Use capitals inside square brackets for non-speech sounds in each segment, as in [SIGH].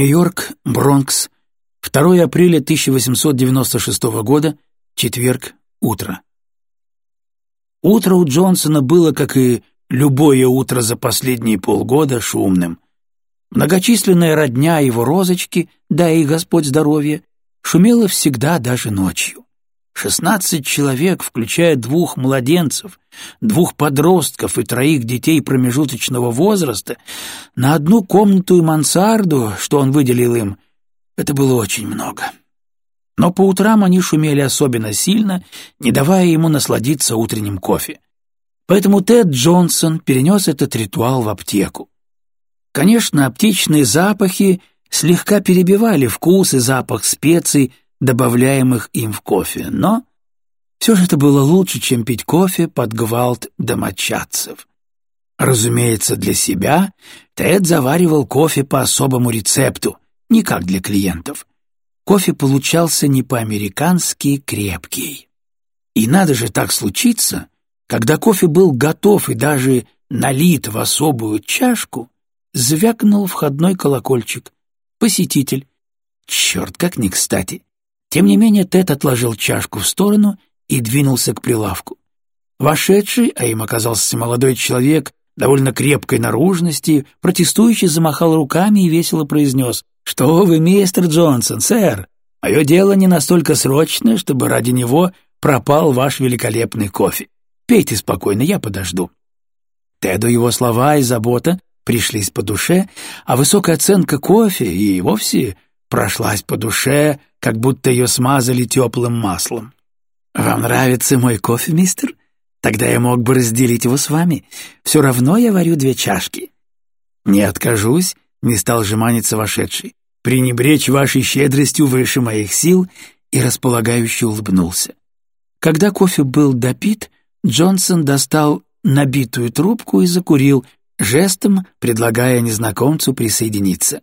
Нью-Йорк, Бронкс, 2 апреля 1896 года, четверг, утро. Утро у Джонсона было, как и любое утро за последние полгода, шумным. Многочисленная родня его розочки, да и Господь здоровье, шумела всегда даже ночью. Шестнадцать человек, включая двух младенцев, двух подростков и троих детей промежуточного возраста, на одну комнату и мансарду, что он выделил им, это было очень много. Но по утрам они шумели особенно сильно, не давая ему насладиться утренним кофе. Поэтому Тед Джонсон перенес этот ритуал в аптеку. Конечно, аптечные запахи слегка перебивали вкус и запах специй, добавляемых им в кофе, но все же это было лучше, чем пить кофе под гвалт домочадцев. Разумеется, для себя Тед заваривал кофе по особому рецепту, не как для клиентов. Кофе получался не по-американски крепкий. И надо же так случиться, когда кофе был готов и даже налит в особую чашку, звякнул входной колокольчик. Посетитель. Черт, как не кстати. Тем не менее Тед отложил чашку в сторону и двинулся к прилавку. Вошедший, а им оказался молодой человек довольно крепкой наружности, протестующий замахал руками и весело произнес «Что вы, мистер Джонсон, сэр? Мое дело не настолько срочное, чтобы ради него пропал ваш великолепный кофе. Пейте спокойно, я подожду». Теду его слова и забота пришлись по душе, а высокая оценка кофе и вовсе прошлась по душе, как будто ее смазали теплым маслом. «Вам нравится мой кофе, мистер? Тогда я мог бы разделить его с вами. Все равно я варю две чашки». «Не откажусь», — не стал жеманиться вошедший. «Пренебречь вашей щедростью выше моих сил» и располагающе улыбнулся. Когда кофе был допит, Джонсон достал набитую трубку и закурил, жестом предлагая незнакомцу присоединиться.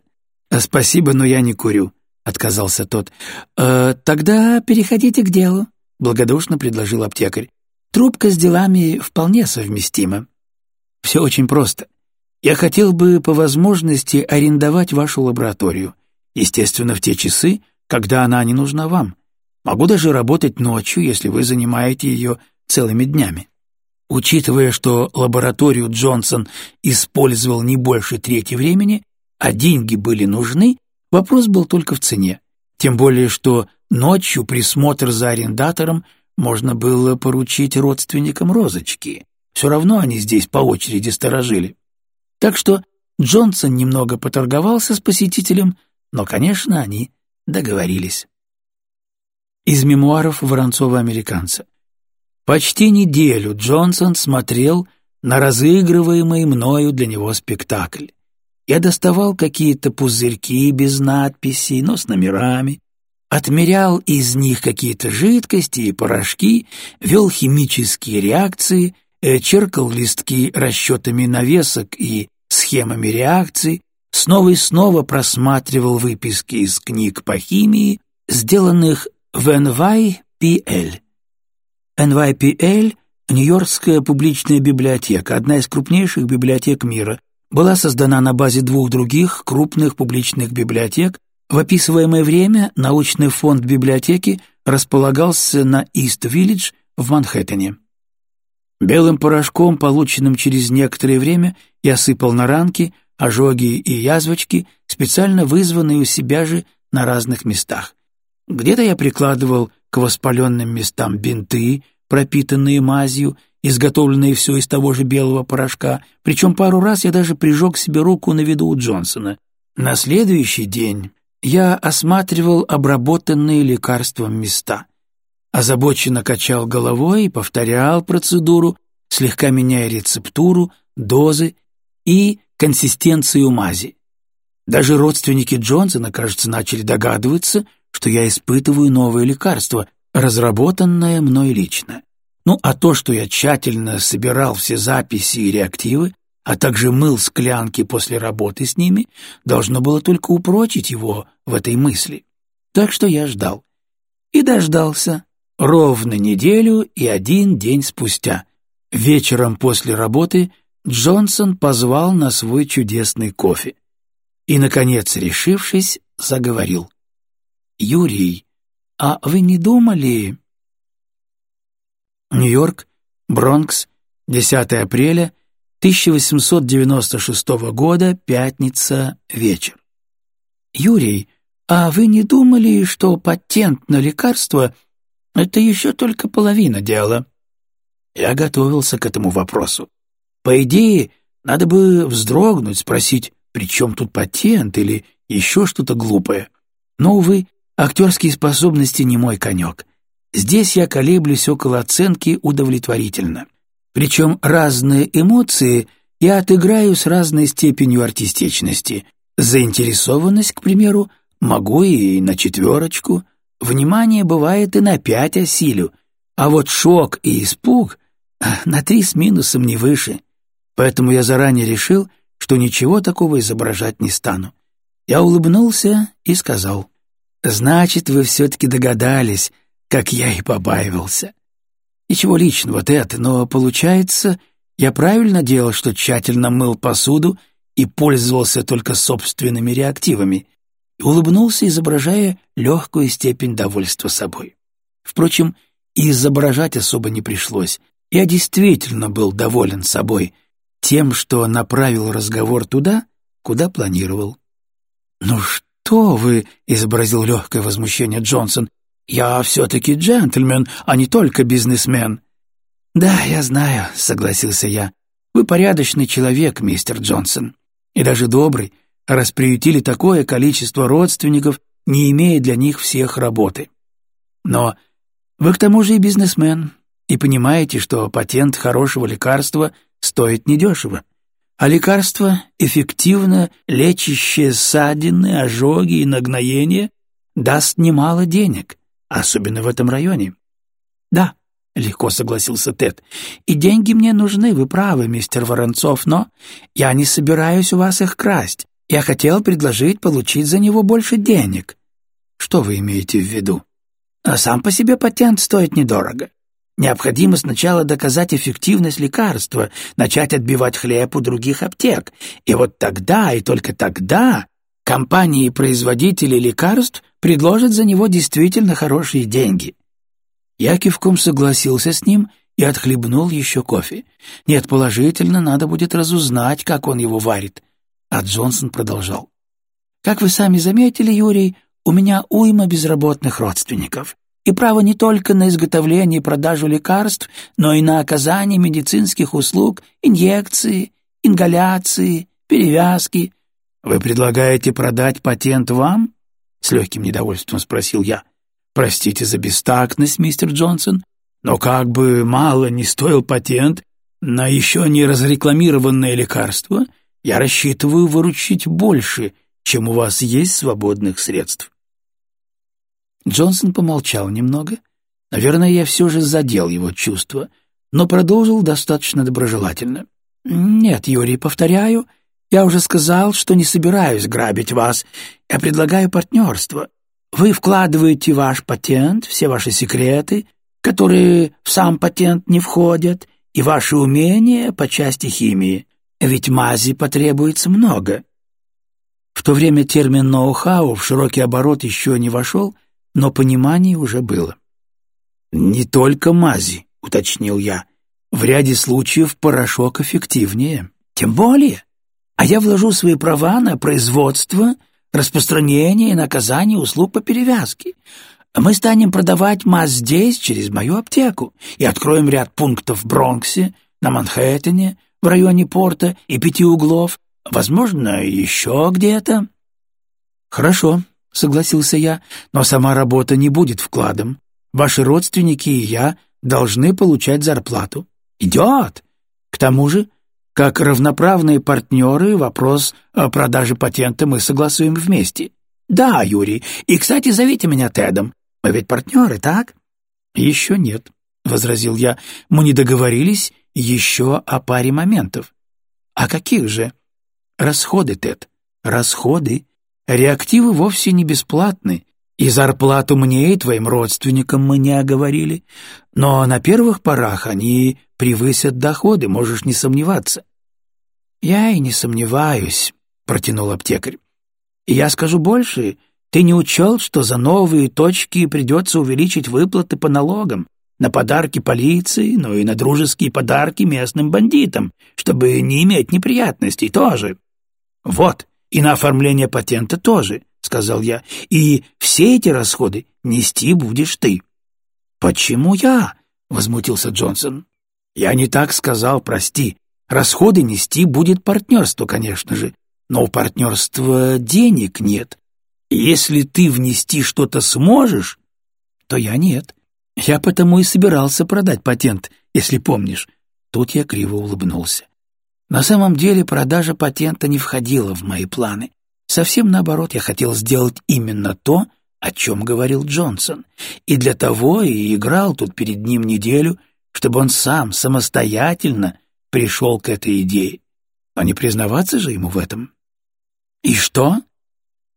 «Спасибо, но я не курю», — отказался тот. «Э, «Тогда переходите к делу», — благодушно предложил аптекарь. «Трубка с делами вполне совместима». «Все очень просто. Я хотел бы по возможности арендовать вашу лабораторию, естественно, в те часы, когда она не нужна вам. Могу даже работать ночью, если вы занимаете ее целыми днями». Учитывая, что лабораторию Джонсон использовал не больше трети времени, а деньги были нужны, вопрос был только в цене. Тем более, что ночью присмотр за арендатором можно было поручить родственникам розочки. Все равно они здесь по очереди сторожили. Так что Джонсон немного поторговался с посетителем, но, конечно, они договорились. Из мемуаров Воронцова-американца. Почти неделю Джонсон смотрел на разыгрываемый мною для него спектакль. Я доставал какие-то пузырьки без надписей, но с номерами, отмерял из них какие-то жидкости и порошки, вел химические реакции, э, черкал листки расчетами навесок и схемами реакций, снова и снова просматривал выписки из книг по химии, сделанных в NYPL. NYPL — Нью-Йоркская публичная библиотека, одна из крупнейших библиотек мира, была создана на базе двух других крупных публичных библиотек. В описываемое время научный фонд библиотеки располагался на Ист-Виллидж в Манхэттене. Белым порошком, полученным через некоторое время, я сыпал на ранки, ожоги и язвочки, специально вызванные у себя же на разных местах. Где-то я прикладывал к воспаленным местам бинты, пропитанные мазью, изготовленные все из того же белого порошка, причем пару раз я даже прижег себе руку на виду у Джонсона. На следующий день я осматривал обработанные лекарством места. Озабоченно качал головой и повторял процедуру, слегка меняя рецептуру, дозы и консистенцию мази. Даже родственники Джонсона, кажется, начали догадываться, что я испытываю новое лекарство, разработанное мной лично. Ну, а то, что я тщательно собирал все записи и реактивы, а также мыл склянки после работы с ними, должно было только упрочить его в этой мысли. Так что я ждал. И дождался. Ровно неделю и один день спустя. Вечером после работы Джонсон позвал на свой чудесный кофе. и, наконец, решившись, заговорил. «Юрий, а вы не думали...» Нью-Йорк, Бронкс, 10 апреля 1896 года, пятница, вечер. «Юрий, а вы не думали, что патент на лекарство — это еще только половина дела?» Я готовился к этому вопросу. По идее, надо бы вздрогнуть, спросить, при чем тут патент или еще что-то глупое. Но, увы, актерские способности не мой конек. Здесь я колеблюсь около оценки удовлетворительно. Причем разные эмоции я отыграю с разной степенью артистичности. Заинтересованность, к примеру, могу и на четверочку, внимание бывает и на пять осилю, а вот шок и испуг а, на три с минусом не выше. Поэтому я заранее решил, что ничего такого изображать не стану. Я улыбнулся и сказал, «Значит, вы все-таки догадались, как я и побаивался. Ничего личного, Тед, но, получается, я правильно делал, что тщательно мыл посуду и пользовался только собственными реактивами, и улыбнулся, изображая легкую степень довольства собой. Впрочем, и изображать особо не пришлось. Я действительно был доволен собой, тем, что направил разговор туда, куда планировал. «Ну что вы!» — изобразил легкое возмущение Джонсон. «Я все-таки джентльмен, а не только бизнесмен». «Да, я знаю», — согласился я. «Вы порядочный человек, мистер Джонсон, и даже добрый, раз приютили такое количество родственников, не имея для них всех работы. Но вы к тому же и бизнесмен, и понимаете, что патент хорошего лекарства стоит недешево. А лекарство, эффективно лечащее ссадины, ожоги и нагноения, даст немало денег особенно в этом районе. Да, легко согласился Тед. И деньги мне нужны, вы правы, мистер Воронцов, но я не собираюсь у вас их красть. Я хотел предложить получить за него больше денег. Что вы имеете в виду? А сам по себе патент стоит недорого. Необходимо сначала доказать эффективность лекарства, начать отбивать хлеб у других аптек. И вот тогда, и только тогда, компании-производители лекарств предложат за него действительно хорошие деньги. Я кивком согласился с ним и отхлебнул еще кофе. Нет, положительно, надо будет разузнать, как он его варит. А Джонсон продолжал. Как вы сами заметили, Юрий, у меня уйма безработных родственников. И право не только на изготовление и продажу лекарств, но и на оказание медицинских услуг, инъекции, ингаляции, перевязки. Вы предлагаете продать патент вам? — с легким недовольством спросил я. «Простите за бестактность, мистер Джонсон, но как бы мало не стоил патент на еще не разрекламированное лекарство, я рассчитываю выручить больше, чем у вас есть свободных средств». Джонсон помолчал немного. Наверное, я все же задел его чувства, но продолжил достаточно доброжелательно. «Нет, Юрий, повторяю, я уже сказал, что не собираюсь грабить вас. Я предлагаю партнерство. Вы вкладываете ваш патент, все ваши секреты, которые в сам патент не входят, и ваши умения по части химии. Ведь мази потребуется много. В то время термин «ноу-хау» в широкий оборот еще не вошел, но понимание уже было. «Не только мази», — уточнил я. «В ряде случаев порошок эффективнее. Тем более, а я вложу свои права на производство, распространение и наказание услуг по перевязке. Мы станем продавать мазь здесь, через мою аптеку, и откроем ряд пунктов в Бронксе, на Манхэттене, в районе порта и пяти углов, возможно, еще где-то. Хорошо, согласился я, но сама работа не будет вкладом. Ваши родственники и я должны получать зарплату. Идет. К тому же как равноправные партнеры вопрос о продаже патента мы согласуем вместе. Да, Юрий, и, кстати, зовите меня Тедом. Мы ведь партнеры, так? Еще нет, — возразил я. Мы не договорились еще о паре моментов. А каких же? Расходы, Тед, расходы. Реактивы вовсе не бесплатны, и зарплату мне и твоим родственникам мы не оговорили. Но на первых порах они превысят доходы, можешь не сомневаться. «Я и не сомневаюсь», — протянул аптекарь. И я скажу больше, ты не учел, что за новые точки придется увеличить выплаты по налогам, на подарки полиции, но и на дружеские подарки местным бандитам, чтобы не иметь неприятностей тоже. Вот, и на оформление патента тоже, сказал я, и все эти расходы нести будешь ты. Почему я? возмутился Джонсон. Я не так сказал, прости. Расходы нести будет партнерство, конечно же, но у партнерства денег нет. Если ты внести что-то сможешь, то я нет. Я потому и собирался продать патент, если помнишь. Тут я криво улыбнулся. На самом деле продажа патента не входила в мои планы. Совсем наоборот, я хотел сделать именно то, о чем говорил Джонсон, и для того и играл тут перед ним неделю, чтобы он сам самостоятельно пришел к этой идее. Но не признаваться же ему в этом. И что?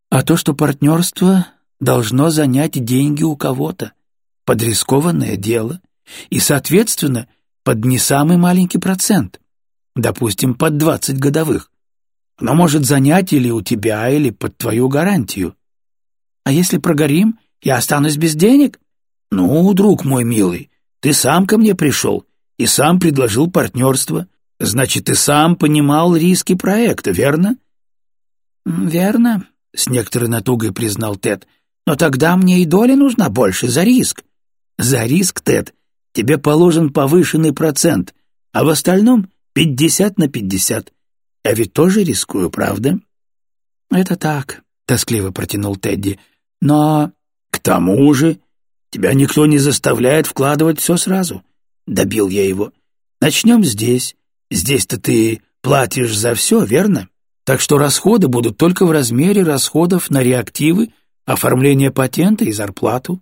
А то, что партнерство должно занять деньги у кого-то под рискованное дело и, соответственно, под не самый маленький процент, допустим, под 20 годовых. Оно может занять или у тебя, или под твою гарантию. А если прогорим, я останусь без денег? Ну, друг мой милый, ты сам ко мне пришел и сам предложил партнерство. Значит, ты сам понимал риски проекта, верно? Верно, с некоторой натугой признал Тед. Но тогда мне и доля нужна больше за риск. За риск, Тед, тебе положен повышенный процент, а в остальном пятьдесят на пятьдесят. Я ведь тоже рискую, правда? Это так, тоскливо протянул Тедди. Но к тому же тебя никто не заставляет вкладывать все сразу. Добил я его. Начнем здесь. Здесь-то ты платишь за все, верно? Так что расходы будут только в размере расходов на реактивы, оформление патента и зарплату.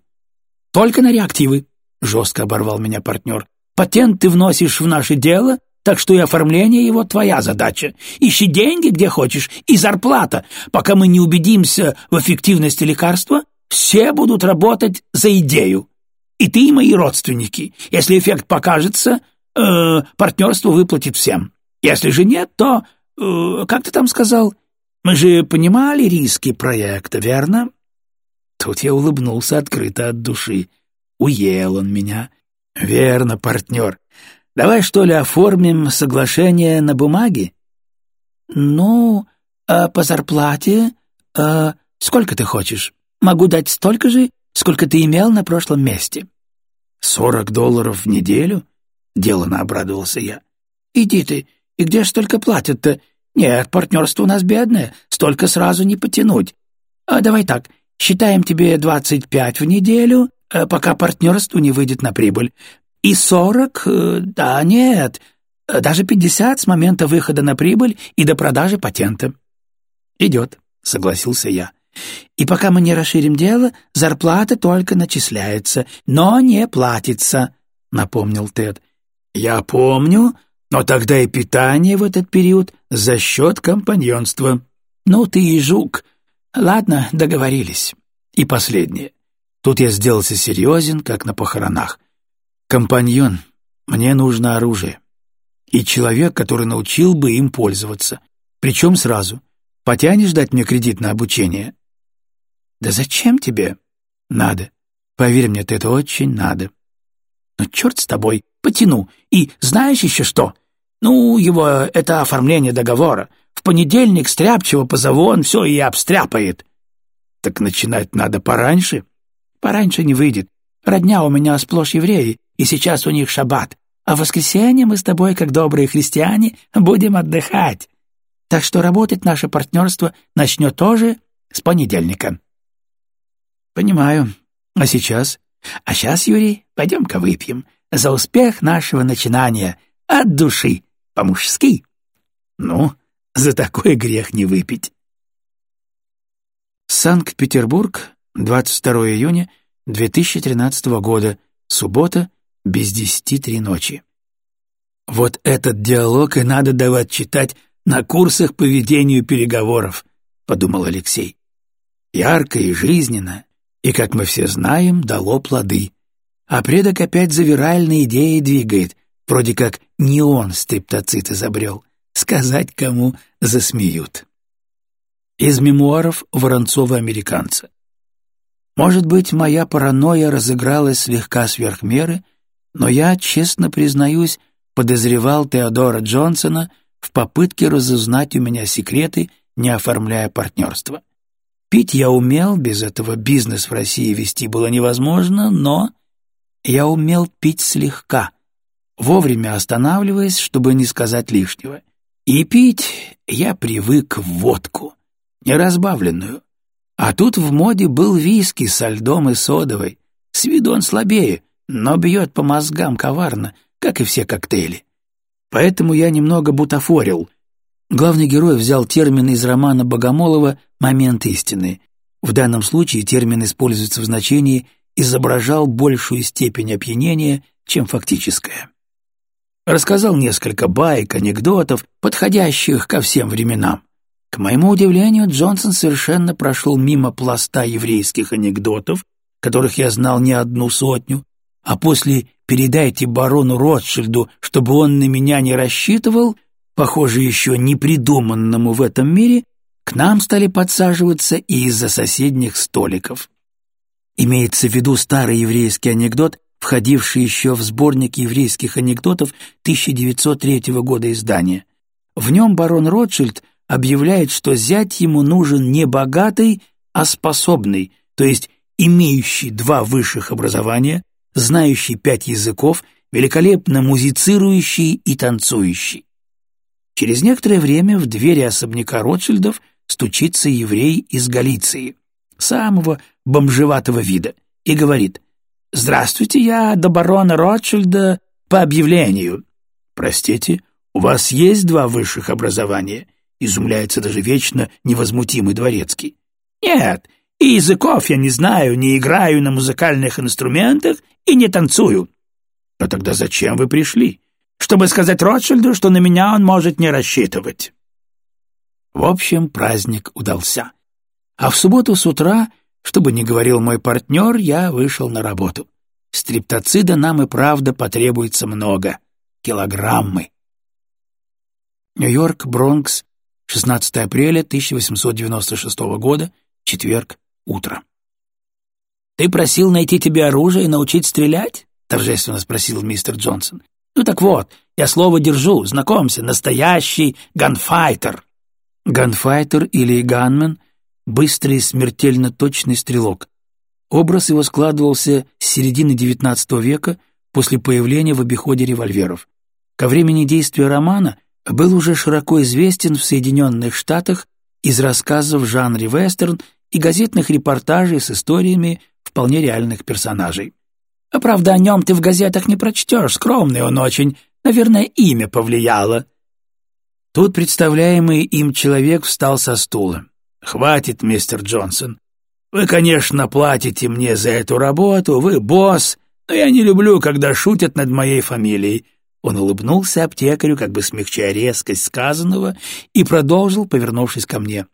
Только на реактивы, — жестко оборвал меня партнер. Патент ты вносишь в наше дело, так что и оформление его твоя задача. Ищи деньги, где хочешь, и зарплата. Пока мы не убедимся в эффективности лекарства, все будут работать за идею. И ты, и мои родственники. Если эффект покажется, э, партнерство выплатит всем. Если же нет, то... Э, как ты там сказал? Мы же понимали риски проекта, верно? Тут я улыбнулся открыто от души. Уел он меня. Верно, партнер. Давай, что ли, оформим соглашение на бумаге? Ну, а по зарплате... А сколько ты хочешь? Могу дать столько же, сколько ты имел на прошлом месте. Сорок долларов в неделю? Делано обрадовался я. Иди ты, и где ж столько платят-то? Нет, партнерство у нас бедное, столько сразу не потянуть. А давай так, Считаем тебе двадцать пять в неделю, э, пока партнерство не выйдет на прибыль. И сорок, э, да нет, э, даже пятьдесят с момента выхода на прибыль и до продажи патента. Идет, согласился я. И пока мы не расширим дело, зарплата только начисляется, но не платится, напомнил Тед. Я помню, но тогда и питание в этот период за счет компаньонства. Ну ты и жук, Ладно, договорились. И последнее. Тут я сделался серьезен, как на похоронах. Компаньон, мне нужно оружие. И человек, который научил бы им пользоваться. Причем сразу. Потянешь дать мне кредит на обучение? Да зачем тебе? Надо. Поверь мне, ты это очень надо. Ну, черт с тобой, потяну. И знаешь еще что? Ну, его это оформление договора. В понедельник стряпчиво позову, он все и обстряпает. Так начинать надо пораньше? Пораньше не выйдет. Родня у меня сплошь евреи, и сейчас у них шаббат. А в воскресенье мы с тобой, как добрые христиане, будем отдыхать. Так что работать наше партнерство начнет тоже с понедельника. Понимаю. А сейчас? А сейчас, Юрий, пойдем-ка выпьем. За успех нашего начинания. От души. По-мужски. Ну, за такой грех не выпить. Санкт-Петербург, 22 июня 2013 года, суббота, без десяти три ночи. Вот этот диалог и надо давать читать на курсах по ведению переговоров, подумал Алексей. Ярко и жизненно, и, как мы все знаем, дало плоды. А предок опять за виральные идеи двигает, вроде как не он стриптоцит изобрел сказать кому засмеют. Из мемуаров Воронцова-американца. Может быть, моя паранойя разыгралась слегка сверх меры, но я, честно признаюсь, подозревал Теодора Джонсона в попытке разузнать у меня секреты, не оформляя партнерство. Пить я умел, без этого бизнес в России вести было невозможно, но я умел пить слегка, вовремя останавливаясь, чтобы не сказать лишнего. И пить я привык в водку, неразбавленную, а тут в моде был виски со льдом и содовой. С виду он слабее, но бьет по мозгам коварно, как и все коктейли. Поэтому я немного бутафорил. Главный герой взял термин из романа Богомолова «Момент истины». В данном случае термин используется в значении «изображал большую степень опьянения, чем фактическое». Рассказал несколько баек, анекдотов, подходящих ко всем временам. К моему удивлению, Джонсон совершенно прошел мимо пласта еврейских анекдотов, которых я знал не одну сотню, а после «передайте барону Ротшильду, чтобы он на меня не рассчитывал», похоже, еще не придуманному в этом мире, к нам стали подсаживаться и из-за соседних столиков. Имеется в виду старый еврейский анекдот, входивший еще в сборник еврейских анекдотов 1903 года издания. В нем барон Ротшильд объявляет, что зять ему нужен не богатый, а способный, то есть имеющий два высших образования, знающий пять языков, великолепно музицирующий и танцующий. Через некоторое время в двери особняка Ротшильдов стучится еврей из Галиции, самого бомжеватого вида, и говорит «Здравствуйте, я до барона Ротшильда по объявлению». «Простите, у вас есть два высших образования?» Изумляется даже вечно невозмутимый дворецкий. «Нет, и языков я не знаю, не играю на музыкальных инструментах и не танцую». «А тогда зачем вы пришли?» «Чтобы сказать Ротшильду, что на меня он может не рассчитывать». В общем, праздник удался. А в субботу с утра, чтобы не говорил мой партнер, я вышел на работу. Стриптоцида нам и правда потребуется много. Килограммы. Нью-Йорк, Бронкс, 16 апреля 1896 года, четверг, утро. «Ты просил найти тебе оружие и научить стрелять?» — торжественно спросил мистер Джонсон. «Ну так вот, я слово держу, знакомься, настоящий ганфайтер». Ганфайтер или ганмен — быстрый, смертельно точный стрелок. Образ его складывался с середины XIX века после появления в обиходе револьверов. Ко времени действия романа — был уже широко известен в Соединенных Штатах из рассказов в жанре вестерн и газетных репортажей с историями вполне реальных персонажей. А правда, о нем ты в газетах не прочтешь, скромный он очень, наверное, имя повлияло. Тут представляемый им человек встал со стула. «Хватит, мистер Джонсон. Вы, конечно, платите мне за эту работу, вы босс, но я не люблю, когда шутят над моей фамилией. Он улыбнулся аптекарю, как бы смягчая резкость сказанного, и продолжил, повернувшись ко мне.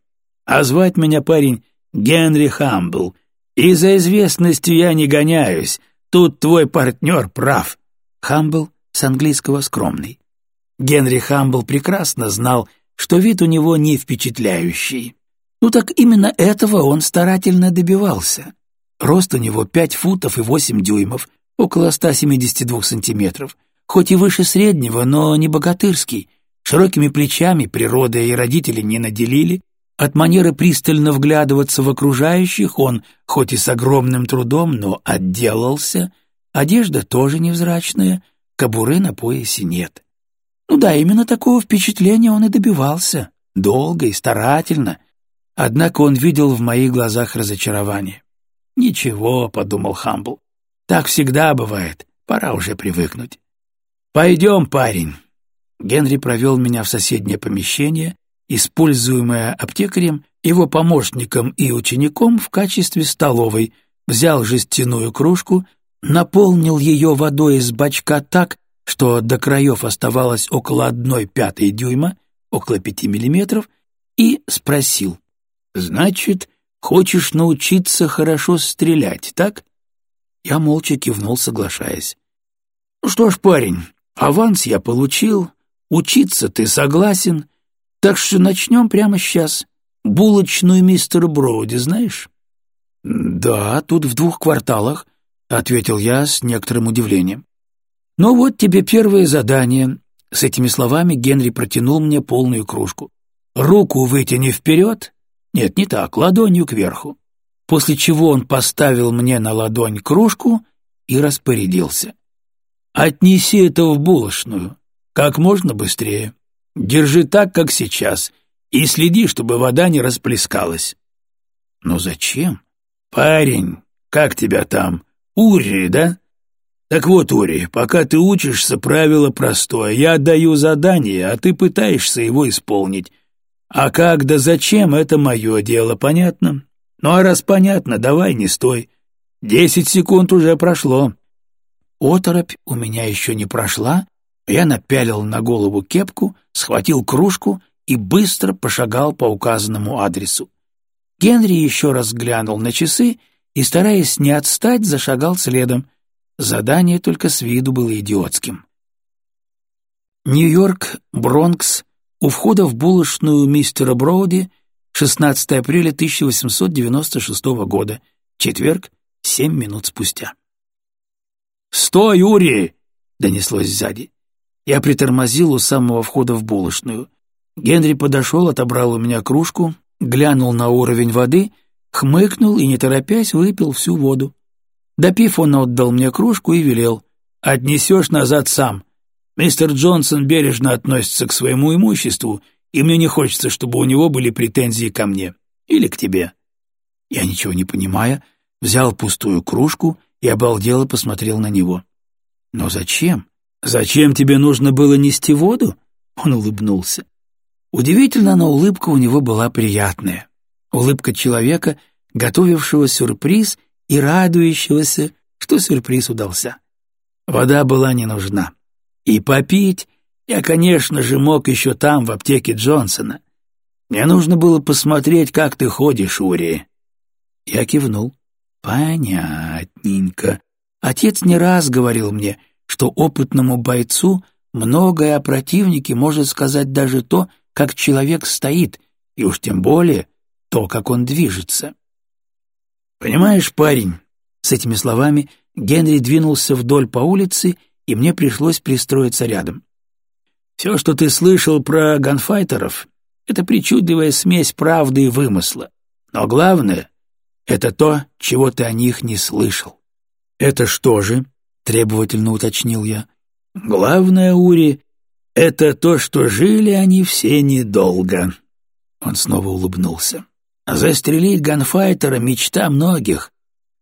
«А звать меня, парень, Генри Хамбл. И за известностью я не гоняюсь. Тут твой партнер прав». Хамбл с английского «скромный». Генри Хамбл прекрасно знал, что вид у него не впечатляющий. Ну так именно этого он старательно добивался. Рост у него пять футов и восемь дюймов, около 172 сантиметров, хоть и выше среднего, но не богатырский, широкими плечами природа и родители не наделили, от манеры пристально вглядываться в окружающих он, хоть и с огромным трудом, но отделался, одежда тоже невзрачная, кобуры на поясе нет. Ну да, именно такого впечатления он и добивался, долго и старательно, однако он видел в моих глазах разочарование. «Ничего», — подумал Хамбл, — «так всегда бывает, пора уже привыкнуть». «Пойдем, парень». Генри провел меня в соседнее помещение, используемое аптекарем, его помощником и учеником в качестве столовой, взял жестяную кружку, наполнил ее водой из бачка так, что до краев оставалось около одной пятой дюйма, около пяти миллиметров, и спросил, «Значит, хочешь научиться хорошо стрелять, так?» Я молча кивнул, соглашаясь. «Ну что ж, парень, Аванс я получил, учиться ты согласен, так что начнем прямо сейчас. булочную мистера Броуди знаешь?» «Да, тут в двух кварталах», — ответил я с некоторым удивлением. «Ну вот тебе первое задание». С этими словами Генри протянул мне полную кружку. «Руку вытяни вперед». Нет, не так, ладонью кверху. После чего он поставил мне на ладонь кружку и распорядился. «Отнеси это в булочную, как можно быстрее. Держи так, как сейчас, и следи, чтобы вода не расплескалась». «Но зачем?» «Парень, как тебя там? Ури, да?» «Так вот, Ури, пока ты учишься, правило простое. Я отдаю задание, а ты пытаешься его исполнить. А как да зачем — это мое дело, понятно? Ну а раз понятно, давай не стой. Десять секунд уже прошло». Оторопь у меня еще не прошла, я напялил на голову кепку, схватил кружку и быстро пошагал по указанному адресу. Генри еще раз глянул на часы и, стараясь не отстать, зашагал следом. Задание только с виду было идиотским. Нью-Йорк, Бронкс, у входа в булочную мистера Броуди, 16 апреля 1896 года, четверг, семь минут спустя. «Стой, Ури!» — донеслось сзади. Я притормозил у самого входа в булочную. Генри подошел, отобрал у меня кружку, глянул на уровень воды, хмыкнул и, не торопясь, выпил всю воду. Допив, он отдал мне кружку и велел. «Отнесешь назад сам. Мистер Джонсон бережно относится к своему имуществу, и мне не хочется, чтобы у него были претензии ко мне. Или к тебе». Я, ничего не понимая, взял пустую кружку и обалдело посмотрел на него. «Но зачем? Зачем тебе нужно было нести воду?» Он улыбнулся. Удивительно, но улыбка у него была приятная. Улыбка человека, готовившего сюрприз и радующегося, что сюрприз удался. Вода была не нужна. И попить я, конечно же, мог еще там, в аптеке Джонсона. Мне нужно было посмотреть, как ты ходишь, Ури. Я кивнул. Понятненько. Отец не раз говорил мне, что опытному бойцу многое о противнике может сказать даже то, как человек стоит, и уж тем более то, как он движется. «Понимаешь, парень», — с этими словами Генри двинулся вдоль по улице, и мне пришлось пристроиться рядом. «Все, что ты слышал про ганфайтеров, — это причудливая смесь правды и вымысла. Но главное — это то, чего ты о них не слышал». «Это что же?» — требовательно уточнил я. «Главное, Ури, это то, что жили они все недолго. Он снова улыбнулся. Застрелить ганфайтера — мечта многих.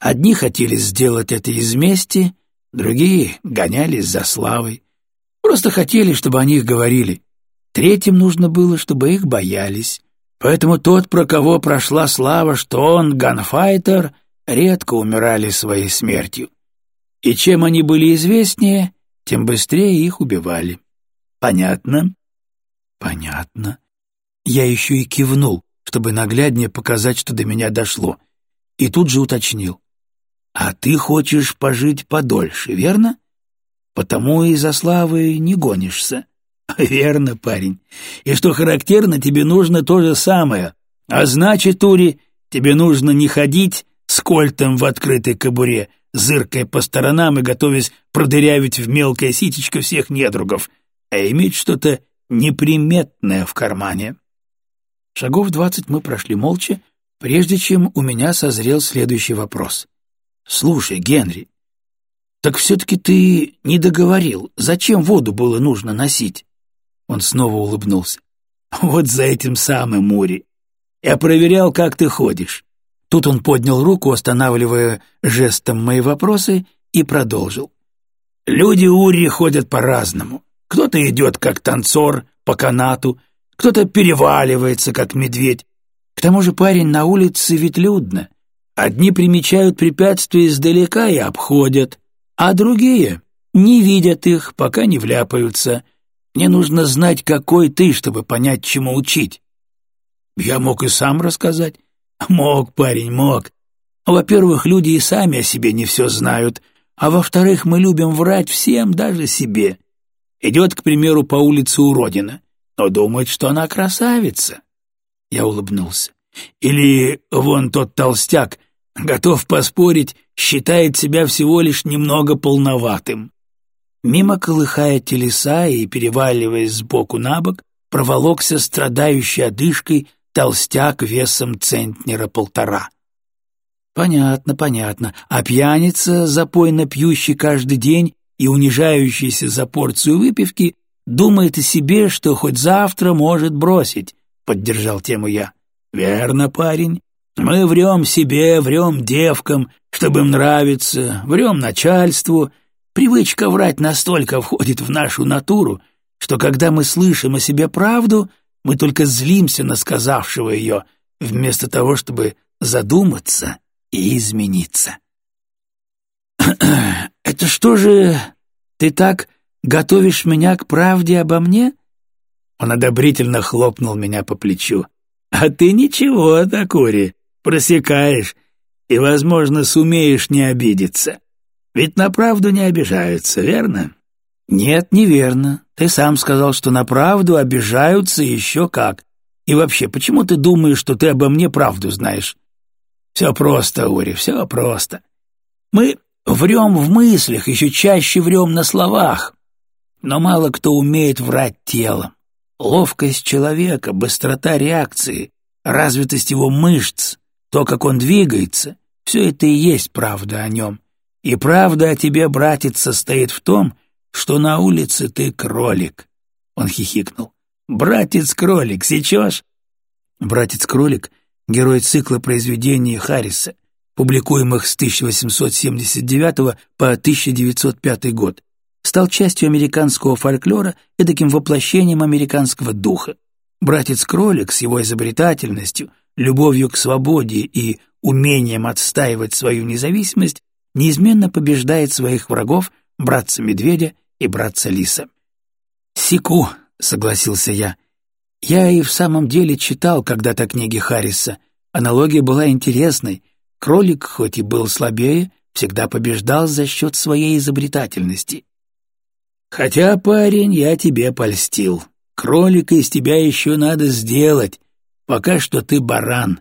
Одни хотели сделать это из мести, другие гонялись за славой. Просто хотели, чтобы о них говорили. Третьим нужно было, чтобы их боялись. Поэтому тот, про кого прошла слава, что он ганфайтер, редко умирали своей смертью. И чем они были известнее, тем быстрее их убивали. Понятно? Понятно. Я еще и кивнул, чтобы нагляднее показать, что до меня дошло, и тут же уточнил. А ты хочешь пожить подольше, верно? Потому и за славой не гонишься. [LAUGHS] Верно, парень. И что характерно, тебе нужно то же самое. А значит, Тури, тебе нужно не ходить с кольтом в открытой кобуре, зыркая по сторонам и готовясь продырявить в мелкое ситечко всех недругов — а иметь что-то неприметное в кармане. Шагов двадцать мы прошли молча, прежде чем у меня созрел следующий вопрос. «Слушай, Генри, так все-таки ты не договорил, зачем воду было нужно носить?» Он снова улыбнулся. «Вот за этим самым, Мури. Я проверял, как ты ходишь». Тут он поднял руку, останавливая жестом мои вопросы, и продолжил. «Люди Ури ходят по-разному. Кто-то идет, как танцор, по канату, кто-то переваливается, как медведь. К тому же парень на улице ведь людно. Одни примечают препятствия издалека и обходят, а другие не видят их, пока не вляпаются. Мне нужно знать, какой ты, чтобы понять, чему учить. Я мог и сам рассказать. Мог, парень, мог. Во-первых, люди и сами о себе не все знают, а во-вторых, мы любим врать всем, даже себе. Идет, к примеру, по улице уродина, но думает, что она красавица. Я улыбнулся. «Или вон тот толстяк, готов поспорить, считает себя всего лишь немного полноватым». Мимо колыхая телеса и переваливаясь сбоку на бок, проволокся страдающий одышкой толстяк весом центнера полтора. Понятно, понятно. А пьяница, запойно пьющий каждый день и унижающийся за порцию выпивки, думает о себе, что хоть завтра может бросить, — поддержал тему я. Верно, парень. Мы врем себе, врем девкам, чтобы им нравиться, врем начальству. Привычка врать настолько входит в нашу натуру, что когда мы слышим о себе правду, мы только злимся на сказавшего ее, вместо того, чтобы задуматься и измениться. [CLEARS THROAT] «Это что же, ты так готовишь меня к правде обо мне?» Он одобрительно хлопнул меня по плечу. «А ты ничего, Такури, просекаешь и, возможно, сумеешь не обидеться. Ведь на правду не обижаются, верно?» «Нет, неверно. Ты сам сказал, что на правду обижаются еще как. И вообще, почему ты думаешь, что ты обо мне правду знаешь? Все просто, Ури, все просто. Мы врем в мыслях, еще чаще врем на словах. Но мало кто умеет врать телом. Ловкость человека, быстрота реакции, развитость его мышц, то, как он двигается — все это и есть правда о нем. И правда о тебе, братец, состоит в том, что на улице ты кролик. Он хихикнул. «Братец-кролик, сечешь?» «Братец-кролик» герой цикла произведений Харриса, публикуемых с 1879 по 1905 год, стал частью американского фольклора и таким воплощением американского духа. Братец-кролик с его изобретательностью, любовью к свободе и умением отстаивать свою независимость неизменно побеждает своих врагов, братца-медведя и братца-лиса. «Секу», — согласился я, я и в самом деле читал когда-то книги Харриса. Аналогия была интересной. Кролик, хоть и был слабее, всегда побеждал за счет своей изобретательности. «Хотя, парень, я тебе польстил. Кролика из тебя еще надо сделать. Пока что ты баран.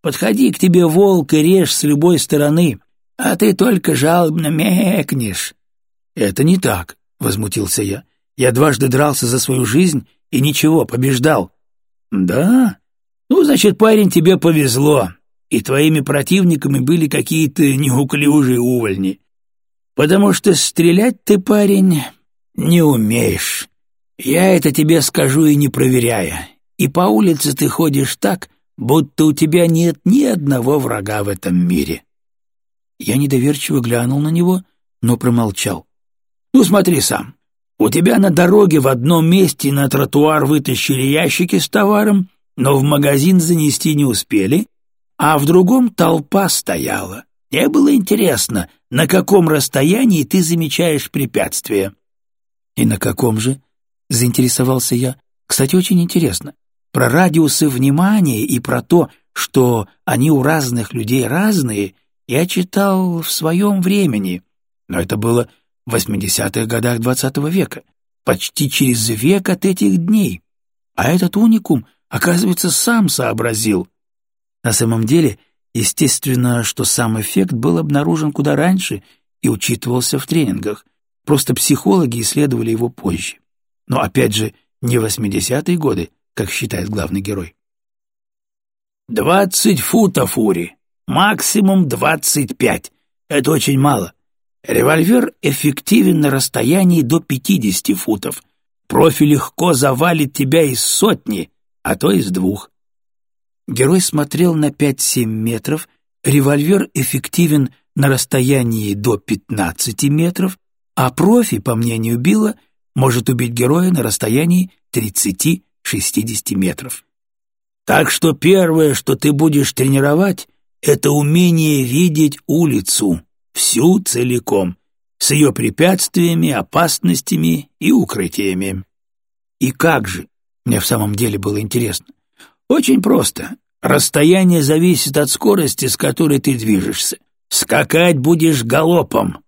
Подходи к тебе волк и режь с любой стороны, а ты только жалобно мекнешь». «Это не так», — возмутился я. «Я дважды дрался за свою жизнь и ничего, побеждал. Да? Ну, значит, парень, тебе повезло, и твоими противниками были какие-то неуклюжие увольни. Потому что стрелять ты, парень, не умеешь. Я это тебе скажу и не проверяя. И по улице ты ходишь так, будто у тебя нет ни одного врага в этом мире. Я недоверчиво глянул на него, но промолчал. Ну, смотри сам. У тебя на дороге в одном месте на тротуар вытащили ящики с товаром, но в магазин занести не успели, а в другом толпа стояла. Мне было интересно, на каком расстоянии ты замечаешь препятствия. — И на каком же? — заинтересовался я. — Кстати, очень интересно. Про радиусы внимания и про то, что они у разных людей разные, я читал в своем времени, но это было в 80-х годах XX века, почти через век от этих дней. А этот уникум, оказывается, сам сообразил. На самом деле, естественно, что сам эффект был обнаружен куда раньше и учитывался в тренингах, просто психологи исследовали его позже. Но опять же, не 80-е годы, как считает главный герой. «Двадцать футов, Ури, максимум двадцать пять. Это очень мало. Револьвер эффективен на расстоянии до 50 футов. Профиль легко завалит тебя из сотни, а то из двух. Герой смотрел на 5-7 метров, револьвер эффективен на расстоянии до 15 метров, а профи, по мнению Билла, может убить героя на расстоянии 30-60 метров. Так что первое, что ты будешь тренировать, это умение видеть улицу, всю целиком, с ее препятствиями, опасностями и укрытиями. И как же? Мне в самом деле было интересно. Очень просто. Расстояние зависит от скорости, с которой ты движешься. Скакать будешь галопом.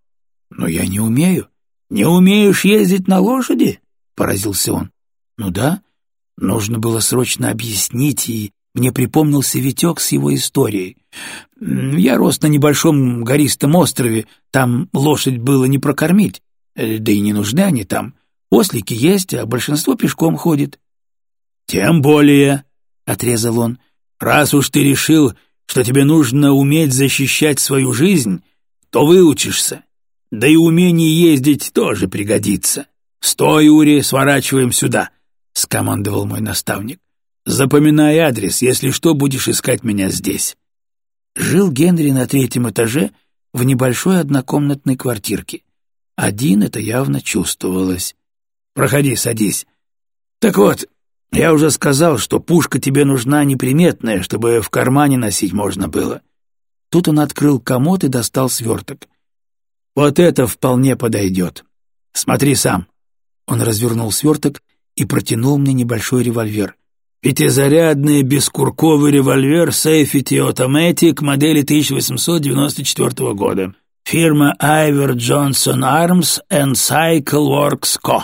Но я не умею. Не умеешь ездить на лошади? Поразился он. Ну да. Нужно было срочно объяснить, и мне припомнился Витек с его историей. Я рос на небольшом гористом острове, там лошадь было не прокормить, э, да и не нужны они там. Ослики есть, а большинство пешком ходит. «Тем более», — отрезал он, — «раз уж ты решил, что тебе нужно уметь защищать свою жизнь, то выучишься. Да и умение ездить тоже пригодится. Стой, Ури, сворачиваем сюда», — скомандовал мой наставник. «Запоминай адрес, если что, будешь искать меня здесь». Жил Генри на третьем этаже в небольшой однокомнатной квартирке. Один это явно чувствовалось. «Проходи, садись. Так вот, я уже сказал, что пушка тебе нужна неприметная, чтобы в кармане носить можно было. Тут он открыл комод и достал сверток. Вот это вполне подойдет. Смотри сам. Он развернул сверток и протянул мне небольшой револьвер. Пятизарядный бескурковый револьвер Safety Automatic модели 1894 года. Фирма Ivor Johnson Arms and Cycle Works Co.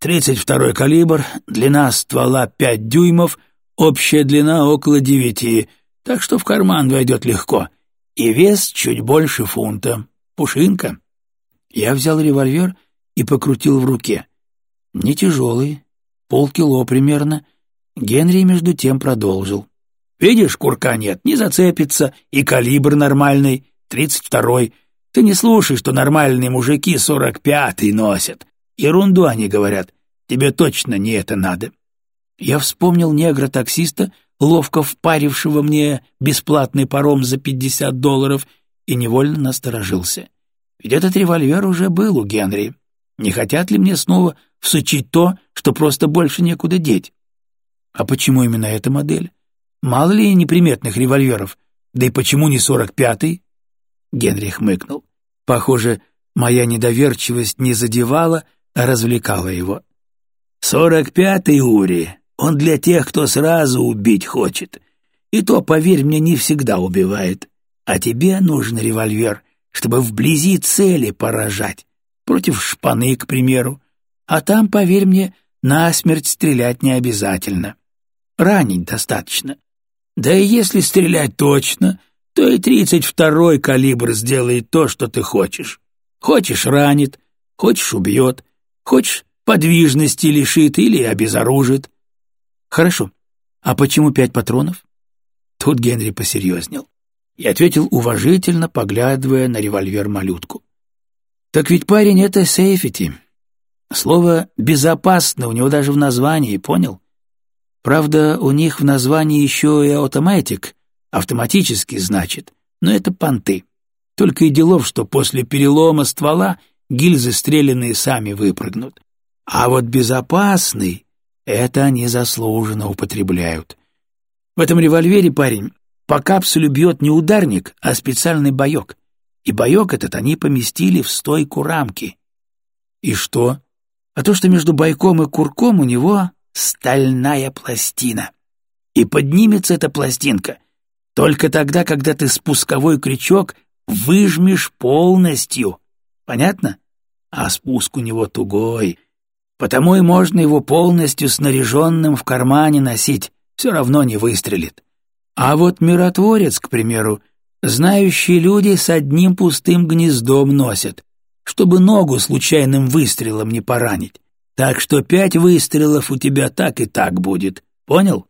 32-й калибр, длина ствола 5 дюймов, общая длина около 9, так что в карман войдет легко, и вес чуть больше фунта. Пушинка. Я взял револьвер и покрутил в руке. Не тяжелый, полкило примерно. Генри между тем продолжил. «Видишь, курка нет, не зацепится, и калибр нормальный, тридцать второй. Ты не слушай, что нормальные мужики сорок пятый носят. Ерунду они говорят. Тебе точно не это надо. Я вспомнил негра-таксиста, ловко впарившего мне бесплатный паром за пятьдесят долларов, и невольно насторожился. Ведь этот револьвер уже был у Генри. Не хотят ли мне снова всучить то, что просто больше некуда деть? А почему именно эта модель? Мало ли неприметных револьверов? Да и почему не сорок пятый? Генри хмыкнул. Похоже, моя недоверчивость не задевала, а развлекала его. «Сорок пятый Ури, он для тех, кто сразу убить хочет. И то, поверь мне, не всегда убивает. А тебе нужен револьвер, чтобы вблизи цели поражать. Против шпаны, к примеру. А там, поверь мне, насмерть стрелять не обязательно. Ранить достаточно. Да и если стрелять точно, то и тридцать второй калибр сделает то, что ты хочешь. Хочешь — ранит, хочешь — убьет, хочешь — подвижности лишит или обезоружит. Хорошо. А почему пять патронов? Тут Генри посерьезнел и ответил уважительно, поглядывая на револьвер-малютку. Так ведь парень — это сейфити. Слово «безопасно» у него даже в названии, понял? Правда, у них в названии еще и автоматик, автоматически значит, но это понты. Только и делов, что после перелома ствола гильзы стрелянные сами выпрыгнут. А вот безопасный — это они заслуженно употребляют. В этом револьвере, парень, по капсуле бьет не ударник, а специальный боек. И боек этот они поместили в стойку рамки. И что? А то, что между бойком и курком у него стальная пластина. И поднимется эта пластинка только тогда, когда ты спусковой крючок выжмешь полностью. Понятно? А спуск у него тугой, потому и можно его полностью снаряженным в кармане носить, все равно не выстрелит. А вот миротворец, к примеру, знающие люди с одним пустым гнездом носят, чтобы ногу случайным выстрелом не поранить. Так что пять выстрелов у тебя так и так будет. Понял?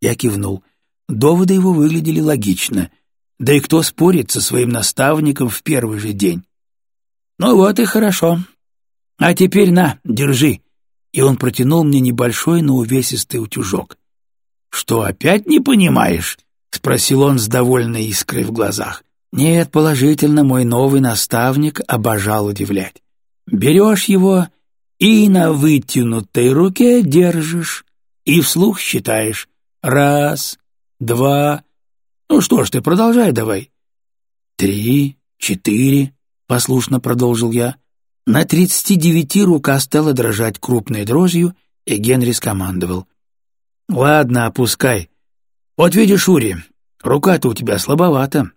Я кивнул. Доводы его выглядели логично. Да и кто спорит со своим наставником в первый же день? Ну вот и хорошо. А теперь на, держи. И он протянул мне небольшой, но увесистый утюжок. Что, опять не понимаешь? Спросил он с довольной искрой в глазах. Нет, положительно, мой новый наставник обожал удивлять. Берешь его и на вытянутой руке держишь, и вслух считаешь. Раз, два... Ну что ж ты, продолжай давай. Три, четыре, послушно продолжил я. На тридцати девяти рука стала дрожать крупной дрожью, и Генри скомандовал. «Ладно, опускай. Вот видишь, Ури, рука-то у тебя слабовата.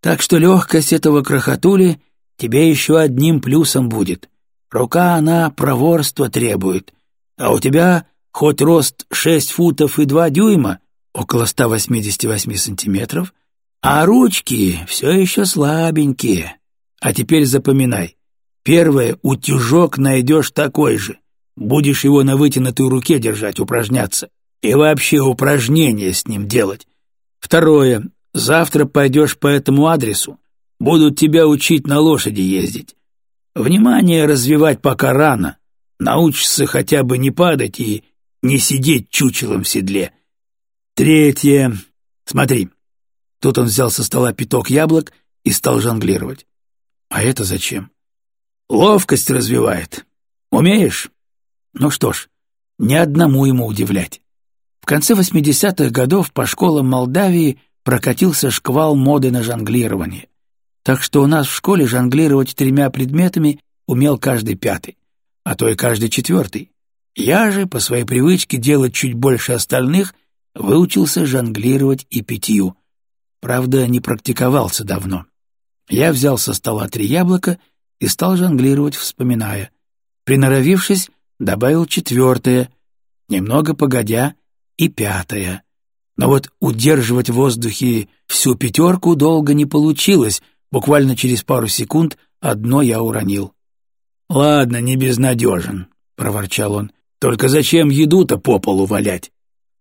Так что легкость этого крохотули тебе еще одним плюсом будет. Рука она проворство требует, а у тебя хоть рост шесть футов и два дюйма, около 188 сантиметров, а ручки все еще слабенькие. А теперь запоминай. Первое, утюжок найдешь такой же. Будешь его на вытянутой руке держать, упражняться. И вообще упражнения с ним делать. Второе, завтра пойдешь по этому адресу. Будут тебя учить на лошади ездить. Внимание развивать пока рано. Научишься хотя бы не падать и не сидеть чучелом в седле. Третье. Смотри. Тут он взял со стола пяток яблок и стал жонглировать. А это зачем? Ловкость развивает. Умеешь? Ну что ж, ни одному ему удивлять. В конце 80-х годов по школам Молдавии прокатился шквал моды на жонглирование. Так что у нас в школе жонглировать тремя предметами умел каждый пятый, а то и каждый четвертый. Я же, по своей привычке делать чуть больше остальных, выучился жонглировать и пятью. Правда, не практиковался давно. Я взял со стола три яблока и стал жонглировать, вспоминая. Приноровившись, добавил четвертое, немного погодя, и пятое. Но вот удерживать в воздухе всю пятерку долго не получилось, буквально через пару секунд одно я уронил. «Ладно, не безнадежен», — проворчал он. «Только зачем еду-то по полу валять?»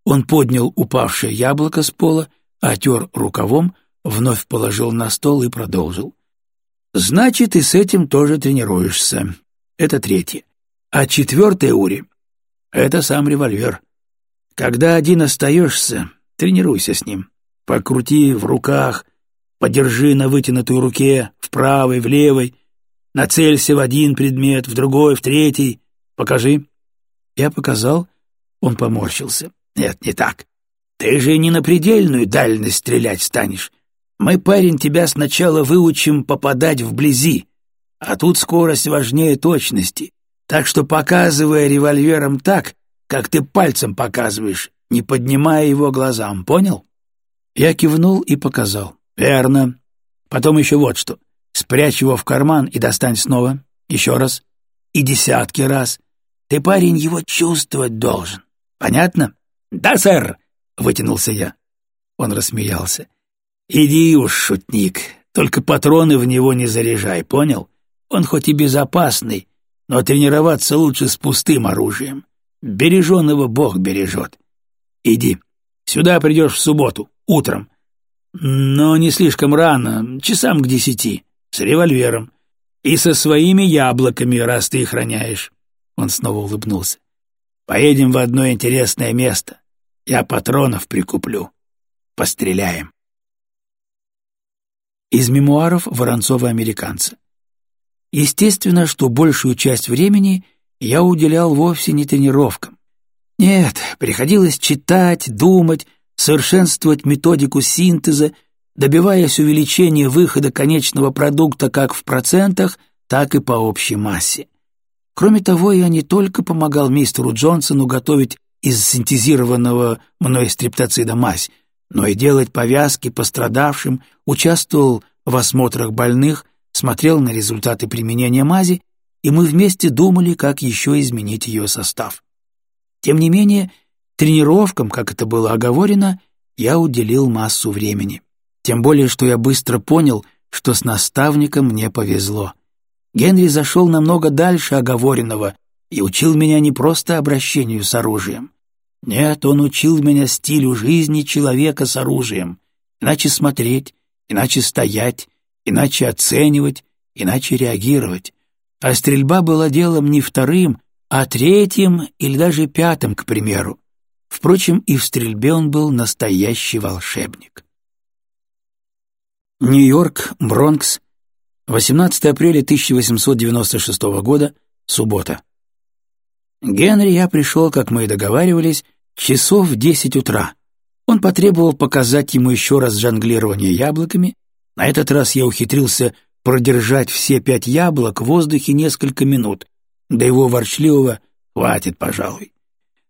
Он поднял упавшее яблоко с пола, отер рукавом, вновь положил на стол и продолжил. «Значит, и с этим тоже тренируешься. Это третье. А четвертое, Ури, — это сам револьвер. Когда один остаешься, тренируйся с ним. Покрути в руках, подержи на вытянутой руке, в правой, в левой, нацелься в один предмет, в другой, в третий. Покажи. Я показал, он поморщился. Нет, не так. Ты же не на предельную дальность стрелять станешь. Мы, парень, тебя сначала выучим попадать вблизи, а тут скорость важнее точности. Так что показывая револьвером так, как ты пальцем показываешь, не поднимая его глазам, понял? Я кивнул и показал. Верно. Потом еще вот что. Спрячь его в карман и достань снова. Еще раз. И десятки раз. Ты, парень, его чувствовать должен. Понятно? Да, сэр, вытянулся я. Он рассмеялся. Иди уж, шутник, только патроны в него не заряжай, понял? Он хоть и безопасный, но тренироваться лучше с пустым оружием. Береженого Бог бережет. Иди, сюда придешь в субботу, утром. Но не слишком рано, часам к десяти, с револьвером. И со своими яблоками, раз ты их роняешь. Он снова улыбнулся. Поедем в одно интересное место. Я патронов прикуплю. Постреляем. Из мемуаров Воронцова-американца. Естественно, что большую часть времени я уделял вовсе не тренировкам. Нет, приходилось читать, думать, совершенствовать методику синтеза, добиваясь увеличения выхода конечного продукта как в процентах, так и по общей массе. Кроме того, я не только помогал мистеру Джонсону готовить из синтезированного мной стриптоцида мазь, но и делать повязки пострадавшим, участвовал в осмотрах больных, смотрел на результаты применения мази, и мы вместе думали, как еще изменить ее состав. Тем не менее, тренировкам, как это было оговорено, я уделил массу времени. Тем более, что я быстро понял, что с наставником мне повезло. Генри зашел намного дальше оговоренного и учил меня не просто обращению с оружием. Нет, он учил меня стилю жизни человека с оружием. Иначе смотреть, иначе стоять, иначе оценивать, иначе реагировать. А стрельба была делом не вторым, а третьим или даже пятым, к примеру. Впрочем, и в стрельбе он был настоящий волшебник. Нью-Йорк, Бронкс, 18 апреля 1896 года, суббота. Генри я пришел, как мы и договаривались, часов в десять утра. Он потребовал показать ему еще раз жонглирование яблоками. На этот раз я ухитрился продержать все пять яблок в воздухе несколько минут. До его ворчливого «хватит, пожалуй».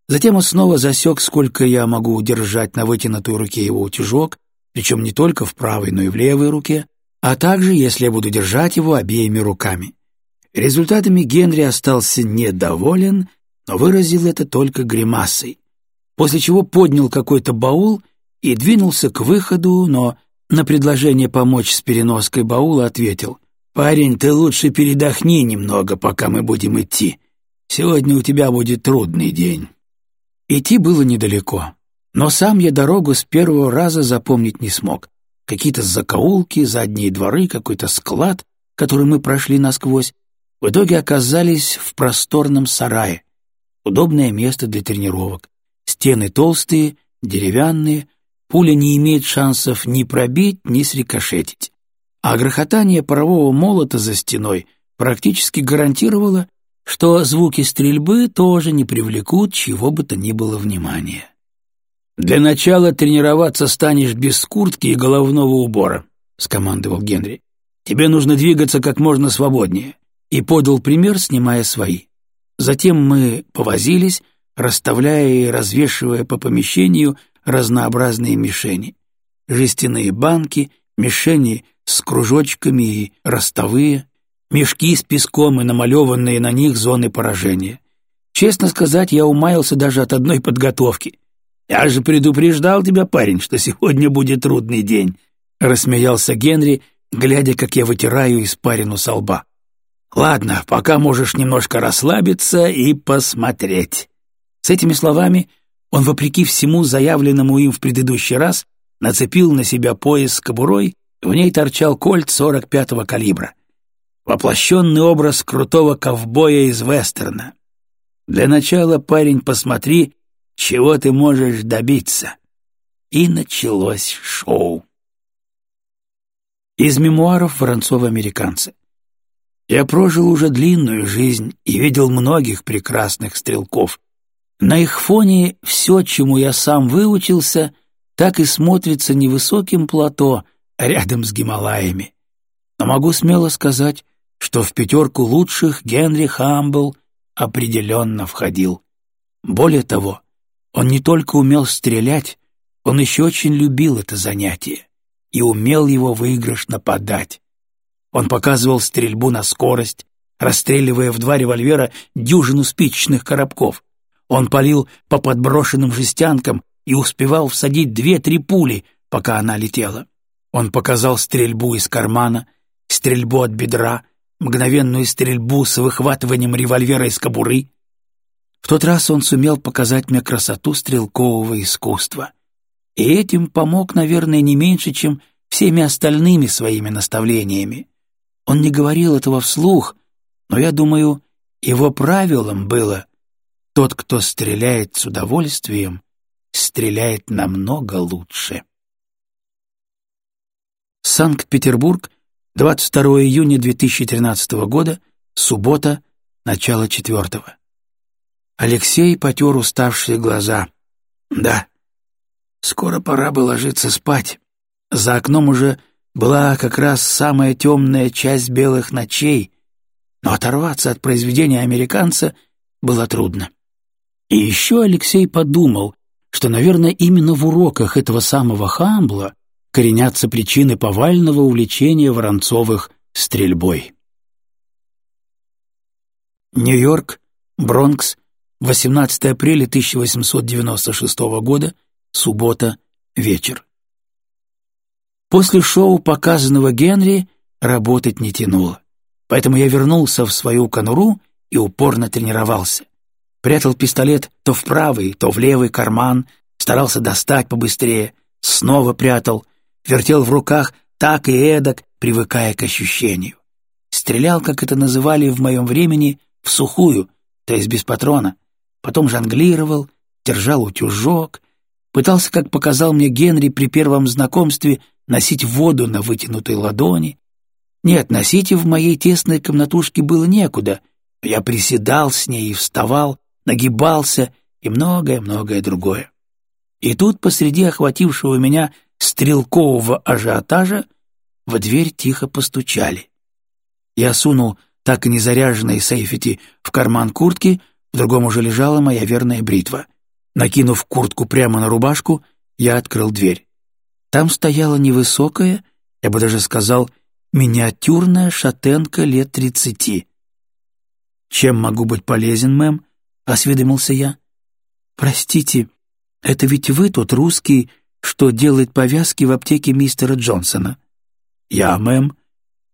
Затем он снова засек, сколько я могу удержать на вытянутой руке его утюжок, причем не только в правой, но и в левой руке, а также, если я буду держать его обеими руками. Результатами Генри остался недоволен, но выразил это только гримасой, после чего поднял какой-то баул и двинулся к выходу, но на предложение помочь с переноской баула ответил. «Парень, ты лучше передохни немного, пока мы будем идти. Сегодня у тебя будет трудный день». Идти было недалеко, но сам я дорогу с первого раза запомнить не смог. Какие-то закоулки, задние дворы, какой-то склад, который мы прошли насквозь, в итоге оказались в просторном сарае. Удобное место для тренировок. Стены толстые, деревянные, пуля не имеет шансов ни пробить, ни срикошетить. А грохотание парового молота за стеной практически гарантировало, что звуки стрельбы тоже не привлекут чего бы то ни было внимания. «Для начала тренироваться станешь без куртки и головного убора», — скомандовал Генри. «Тебе нужно двигаться как можно свободнее», и подал пример, снимая свои. Затем мы повозились, расставляя и развешивая по помещению разнообразные мишени. Жестяные банки, мишени с кружочками и ростовые, мешки с песком и намалеванные на них зоны поражения. Честно сказать, я умаялся даже от одной подготовки. «Я же предупреждал тебя, парень, что сегодня будет трудный день», — рассмеялся Генри, глядя, как я вытираю испарину со лба. «Ладно, пока можешь немножко расслабиться и посмотреть». С этими словами он, вопреки всему заявленному им в предыдущий раз, нацепил на себя пояс с кобурой, в ней торчал кольт 45-го калибра. Воплощенный образ крутого ковбоя из вестерна. Для начала, парень, посмотри, чего ты можешь добиться. И началось шоу. Из мемуаров Воронцова-американца. Я прожил уже длинную жизнь и видел многих прекрасных стрелков. На их фоне все, чему я сам выучился, так и смотрится невысоким плато рядом с Гималаями. Но могу смело сказать, что в пятерку лучших Генри Хамбл определенно входил. Более того, он не только умел стрелять, он еще очень любил это занятие и умел его выигрышно подать. Он показывал стрельбу на скорость, расстреливая в два револьвера дюжину спичечных коробков. Он палил по подброшенным жестянкам и успевал всадить две-три пули, пока она летела. Он показал стрельбу из кармана, стрельбу от бедра, мгновенную стрельбу с выхватыванием револьвера из кобуры. В тот раз он сумел показать мне красоту стрелкового искусства. И этим помог, наверное, не меньше, чем всеми остальными своими наставлениями. Он не говорил этого вслух, но, я думаю, его правилом было «тот, кто стреляет с удовольствием, стреляет намного лучше». Санкт-Петербург, 22 июня 2013 года, суббота, начало четвертого. Алексей потер уставшие глаза. Да, скоро пора бы ложиться спать. За окном уже была как раз самая темная часть белых ночей, но оторваться от произведения американца было трудно. И еще Алексей подумал, что, наверное, именно в уроках этого самого Хамбла коренятся причины повального увлечения Воронцовых стрельбой. Нью-Йорк, Бронкс, 18 апреля 1896 года, суббота, вечер. После шоу, показанного Генри, работать не тянуло. Поэтому я вернулся в свою конуру и упорно тренировался. Прятал пистолет то в правый, то в левый карман, старался достать побыстрее, снова прятал — вертел в руках так и эдак, привыкая к ощущению. Стрелял, как это называли в моем времени, в сухую, то есть без патрона. Потом жонглировал, держал утюжок, пытался, как показал мне Генри при первом знакомстве, носить воду на вытянутой ладони. Нет, носить в моей тесной комнатушке было некуда. Я приседал с ней и вставал, нагибался и многое-многое другое. И тут посреди охватившего меня стрелкового ажиотажа в дверь тихо постучали. Я сунул так и не заряженный сейфити в карман куртки, в другом уже лежала моя верная бритва. Накинув куртку прямо на рубашку, я открыл дверь. Там стояла невысокая, я бы даже сказал, миниатюрная шатенка лет тридцати. «Чем могу быть полезен, мэм?» — осведомился я. «Простите, это ведь вы тот русский, что делает повязки в аптеке мистера Джонсона?» «Я, мэм.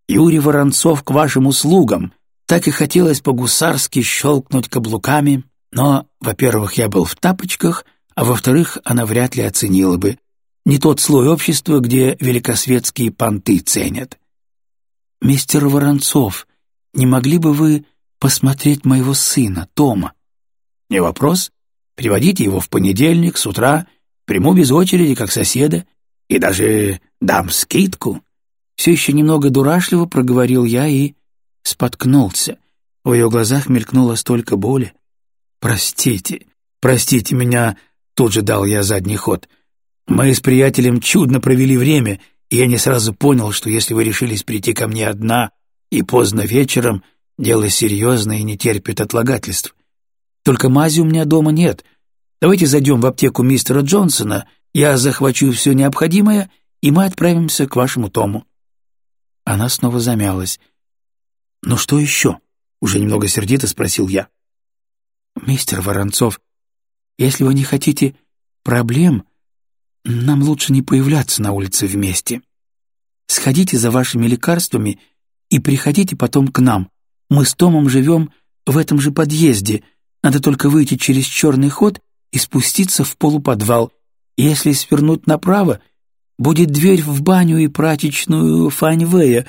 Юрий Воронцов к вашим услугам. Так и хотелось по-гусарски щелкнуть каблуками, но, во-первых, я был в тапочках, а во-вторых, она вряд ли оценила бы. Не тот слой общества, где великосветские понты ценят. «Мистер Воронцов, не могли бы вы посмотреть моего сына, Тома?» «Не вопрос. Приводите его в понедельник с утра, приму без очереди, как соседа, и даже дам скидку». Все еще немного дурашливо проговорил я и споткнулся. В ее глазах мелькнуло столько боли. «Простите, простите меня», — тут же дал я задний ход. «Мы с приятелем чудно провели время, и я не сразу понял, что если вы решились прийти ко мне одна и поздно вечером, дело серьезное и не терпит отлагательств. Только мази у меня дома нет. Давайте зайдем в аптеку мистера Джонсона, я захвачу все необходимое, и мы отправимся к вашему Тому». Она снова замялась. «Ну что еще?» — уже немного сердито спросил я. «Мистер Воронцов, если вы не хотите проблем, нам лучше не появляться на улице вместе. Сходите за вашими лекарствами и приходите потом к нам. Мы с Томом живем в этом же подъезде. Надо только выйти через черный ход и спуститься в полуподвал. Если свернуть направо, будет дверь в баню и прачечную Фаньвея,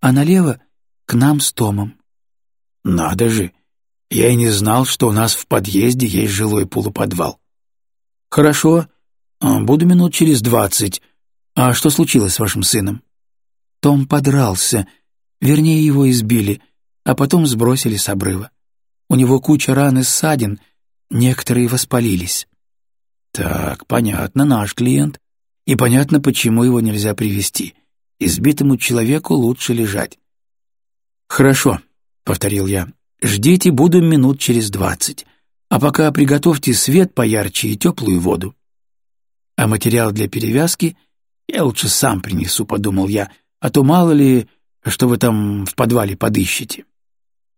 а налево — к нам с Томом. Надо же! Я и не знал, что у нас в подъезде есть жилой полуподвал. Хорошо, а, буду минут через двадцать. А что случилось с вашим сыном? Том подрался, вернее, его избили, а потом сбросили с обрыва. У него куча ран и ссадин, некоторые воспалились. Так, понятно, наш клиент. И понятно, почему его нельзя привести. Избитому человеку лучше лежать. «Хорошо», — повторил я. «Ждите, буду минут через двадцать. А пока приготовьте свет поярче и теплую воду». А материал для перевязки я лучше сам принесу, подумал я, а то мало ли, что вы там в подвале подыщете.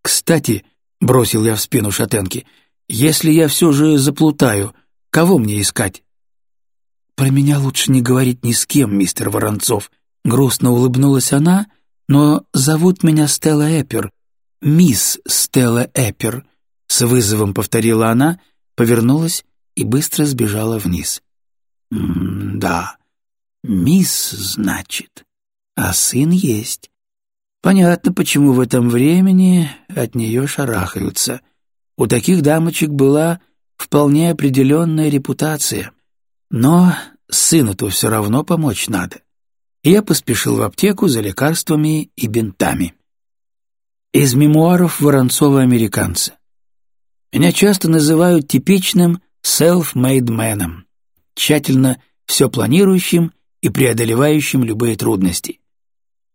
Кстати, бросил я в спину шатенки, если я все же заплутаю, кого мне искать? Про меня лучше не говорить ни с кем, мистер Воронцов. Грустно улыбнулась она, но зовут меня Стелла Эппер, мисс Стелла Эппер. С вызовом повторила она, повернулась и быстро сбежала вниз. «Да, мисс, значит, а сын есть. Понятно, почему в этом времени от нее шарахаются. У таких дамочек была вполне определенная репутация. Но сыну-то все равно помочь надо. И я поспешил в аптеку за лекарствами и бинтами. Из мемуаров Воронцова-американца. Меня часто называют типичным self-made man тщательно все планирующим и преодолевающим любые трудности.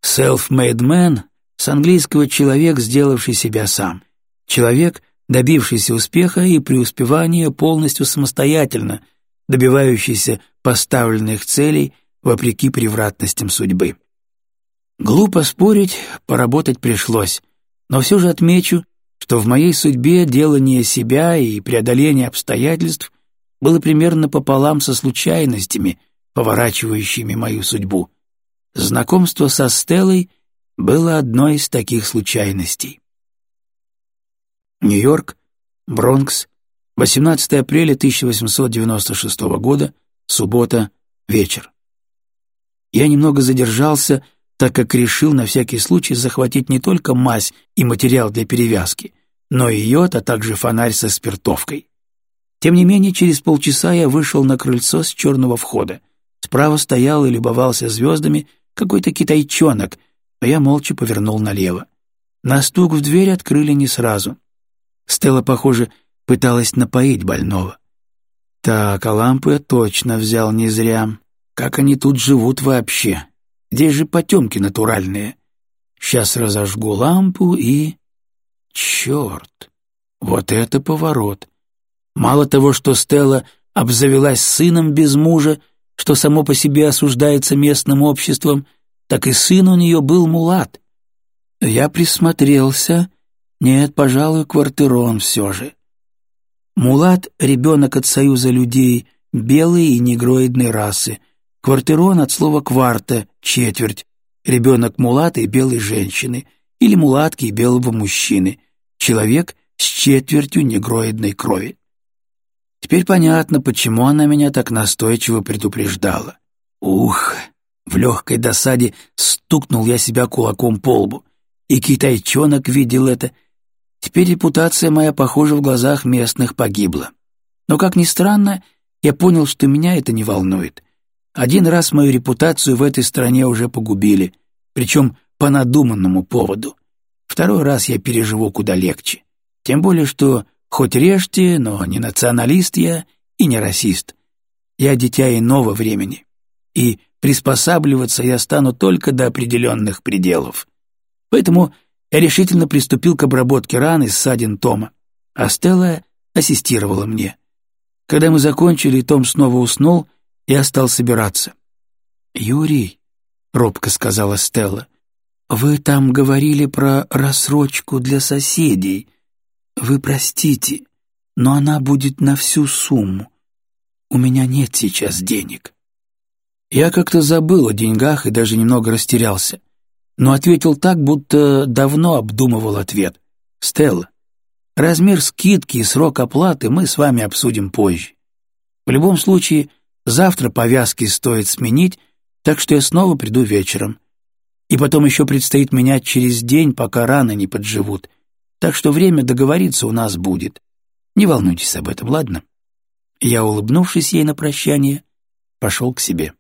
Self-made man с английского «человек, сделавший себя сам», человек, добившийся успеха и преуспевания полностью самостоятельно, добивающийся поставленных целей вопреки превратностям судьбы. Глупо спорить, поработать пришлось, но все же отмечу, что в моей судьбе делание себя и преодоление обстоятельств было примерно пополам со случайностями, поворачивающими мою судьбу. Знакомство со Стеллой было одной из таких случайностей. Нью-Йорк, Бронкс, 18 апреля 1896 года, суббота, вечер. Я немного задержался, так как решил на всякий случай захватить не только мазь и материал для перевязки, но и йод, а также фонарь со спиртовкой. Тем не менее, через полчаса я вышел на крыльцо с черного входа. Справа стоял и любовался звездами какой-то китайчонок, а я молча повернул налево. На стук в дверь открыли не сразу. Стелла, похоже, пыталась напоить больного. Так, а лампу я точно взял не зря. Как они тут живут вообще? Где же потемки натуральные? Сейчас разожгу лампу и... Черт! Вот это поворот! Мало того, что Стелла обзавелась сыном без мужа, что само по себе осуждается местным обществом, так и сын у нее был мулат. Я присмотрелся. Нет, пожалуй, квартирон все же. Мулат — ребенок от союза людей белой и негроидной расы, Квартирон от слова «кварта» — четверть, ребенок мулаты и белой женщины, или мулатки и белого мужчины, человек с четвертью негроидной крови. Теперь понятно, почему она меня так настойчиво предупреждала. Ух, в легкой досаде стукнул я себя кулаком по лбу. И китайчонок видел это. Теперь репутация моя, похоже, в глазах местных погибла. Но, как ни странно, я понял, что меня это не волнует. Один раз мою репутацию в этой стране уже погубили, причем по надуманному поводу. Второй раз я переживу куда легче. Тем более, что хоть режьте, но не националист я и не расист. Я дитя иного времени. И приспосабливаться я стану только до определенных пределов. Поэтому я решительно приступил к обработке раны ссадин Тома, а Стелла ассистировала мне. Когда мы закончили, Том снова уснул, я стал собираться. «Юрий», — робко сказала Стелла, — «вы там говорили про рассрочку для соседей. Вы простите, но она будет на всю сумму. У меня нет сейчас денег». Я как-то забыл о деньгах и даже немного растерялся, но ответил так, будто давно обдумывал ответ. «Стелла, размер скидки и срок оплаты мы с вами обсудим позже. В любом случае, завтра повязки стоит сменить, так что я снова приду вечером. И потом еще предстоит менять через день, пока раны не подживут. Так что время договориться у нас будет. Не волнуйтесь об этом, ладно?» Я, улыбнувшись ей на прощание, пошел к себе.